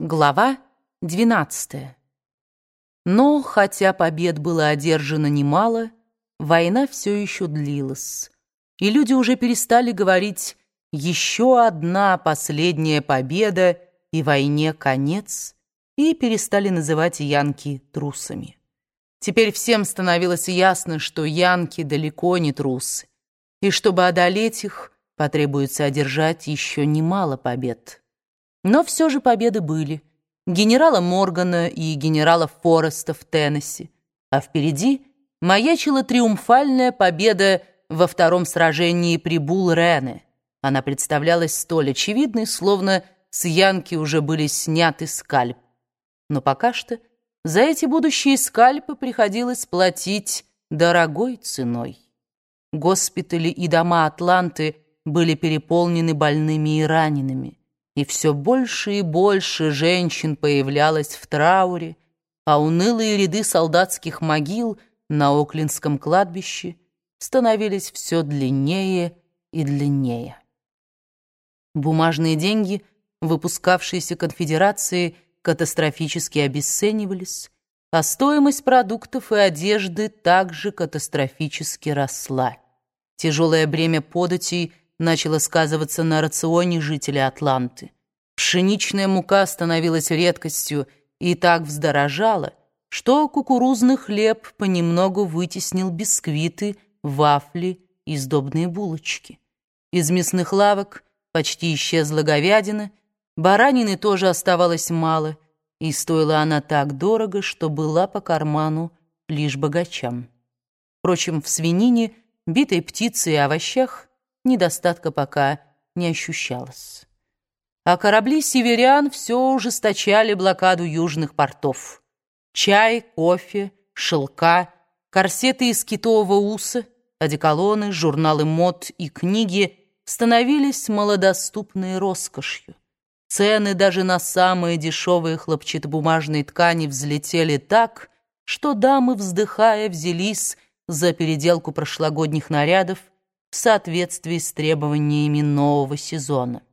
Глава 12. Но, хотя побед было одержано немало, война все еще длилась, и люди уже перестали говорить «еще одна последняя победа и войне конец», и перестали называть янки трусами. Теперь всем становилось ясно, что янки далеко не трусы, и чтобы одолеть их, потребуется одержать еще немало побед. Но все же победы были. Генерала Моргана и генерала Фореста в Теннесси. А впереди маячила триумфальная победа во втором сражении при Бул-Рене. Она представлялась столь очевидной, словно с Янки уже были сняты скальп. Но пока что за эти будущие скальпы приходилось платить дорогой ценой. Госпитали и дома Атланты были переполнены больными и ранеными и все больше и больше женщин появлялось в трауре, а унылые ряды солдатских могил на Оклинском кладбище становились все длиннее и длиннее. Бумажные деньги, выпускавшиеся конфедерацией, катастрофически обесценивались, а стоимость продуктов и одежды также катастрофически росла. Тяжелое бремя податей – начало сказываться на рационе жителей Атланты. Пшеничная мука становилась редкостью и так вздорожала, что кукурузный хлеб понемногу вытеснил бисквиты, вафли и сдобные булочки. Из мясных лавок почти исчезла говядина, баранины тоже оставалось мало, и стоила она так дорого, что была по карману лишь богачам. Впрочем, в свинине, битой птице и овощах недостатка пока не ощущалось. А корабли северян все ужесточали блокаду южных портов. Чай, кофе, шелка, корсеты из китового уса, одеколоны, журналы мод и книги становились малодоступной роскошью. Цены даже на самые дешевые хлопчатобумажные ткани взлетели так, что дамы, вздыхая, взялись за переделку прошлогодних нарядов в соответствии с требованиями нового сезона.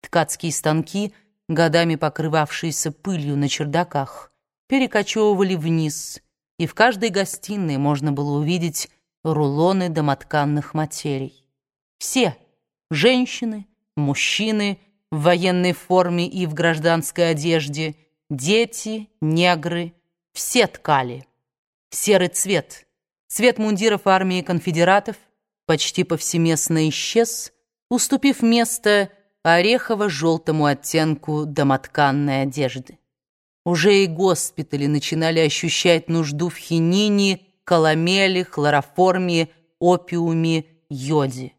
Ткацкие станки, годами покрывавшиеся пылью на чердаках, перекочевывали вниз, и в каждой гостиной можно было увидеть рулоны домотканных материй. Все — женщины, мужчины в военной форме и в гражданской одежде, дети, негры — все ткали. Серый цвет, цвет мундиров армии конфедератов — почти повсеместно исчез, уступив место орехово-желтому оттенку домотканной одежды. Уже и госпитали начинали ощущать нужду в хинине, коломеле, хлороформе, опиуме, йоде.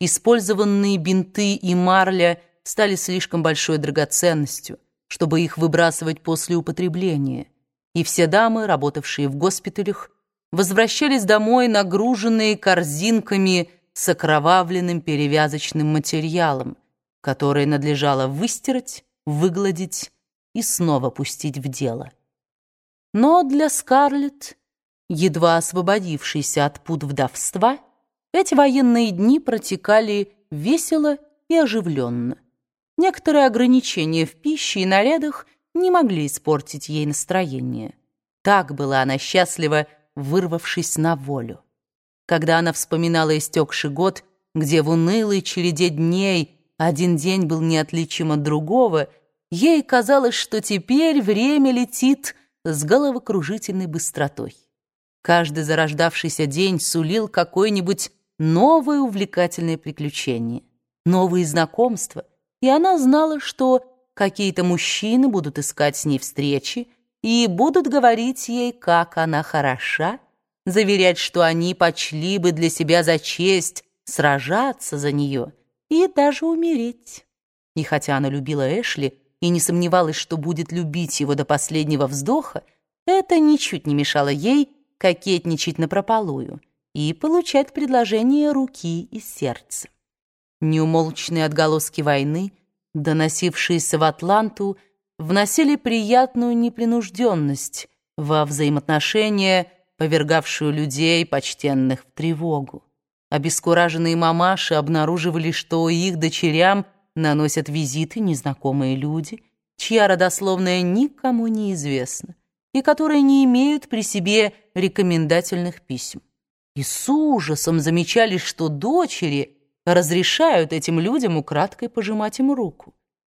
Использованные бинты и марля стали слишком большой драгоценностью, чтобы их выбрасывать после употребления, и все дамы, работавшие в госпиталях, возвращались домой, нагруженные корзинками с окровавленным перевязочным материалом, который надлежало выстирать, выгладить и снова пустить в дело. Но для Скарлетт, едва освободившейся от пут вдовства, эти военные дни протекали весело и оживленно. Некоторые ограничения в пище и нарядах не могли испортить ей настроение. Так была она счастлива, вырвавшись на волю. Когда она вспоминала истекший год, где в унылой череде дней один день был неотличим от другого, ей казалось, что теперь время летит с головокружительной быстротой. Каждый зарождавшийся день сулил какое-нибудь новое увлекательное приключение, новые знакомства, и она знала, что какие-то мужчины будут искать с ней встречи, и будут говорить ей, как она хороша, заверять, что они почли бы для себя за честь сражаться за нее и даже умереть. И хотя она любила Эшли и не сомневалась, что будет любить его до последнего вздоха, это ничуть не мешало ей кокетничать напропалую и получать предложения руки и сердца. Неумолчные отголоски войны, доносившиеся в Атланту, вносили приятную непринужденность во взаимоотношения, повергавшую людей, почтенных, в тревогу. Обескураженные мамаши обнаруживали, что их дочерям наносят визиты незнакомые люди, чья родословная никому не известна и которые не имеют при себе рекомендательных писем. И с ужасом замечали, что дочери разрешают этим людям украдкой пожимать им руку.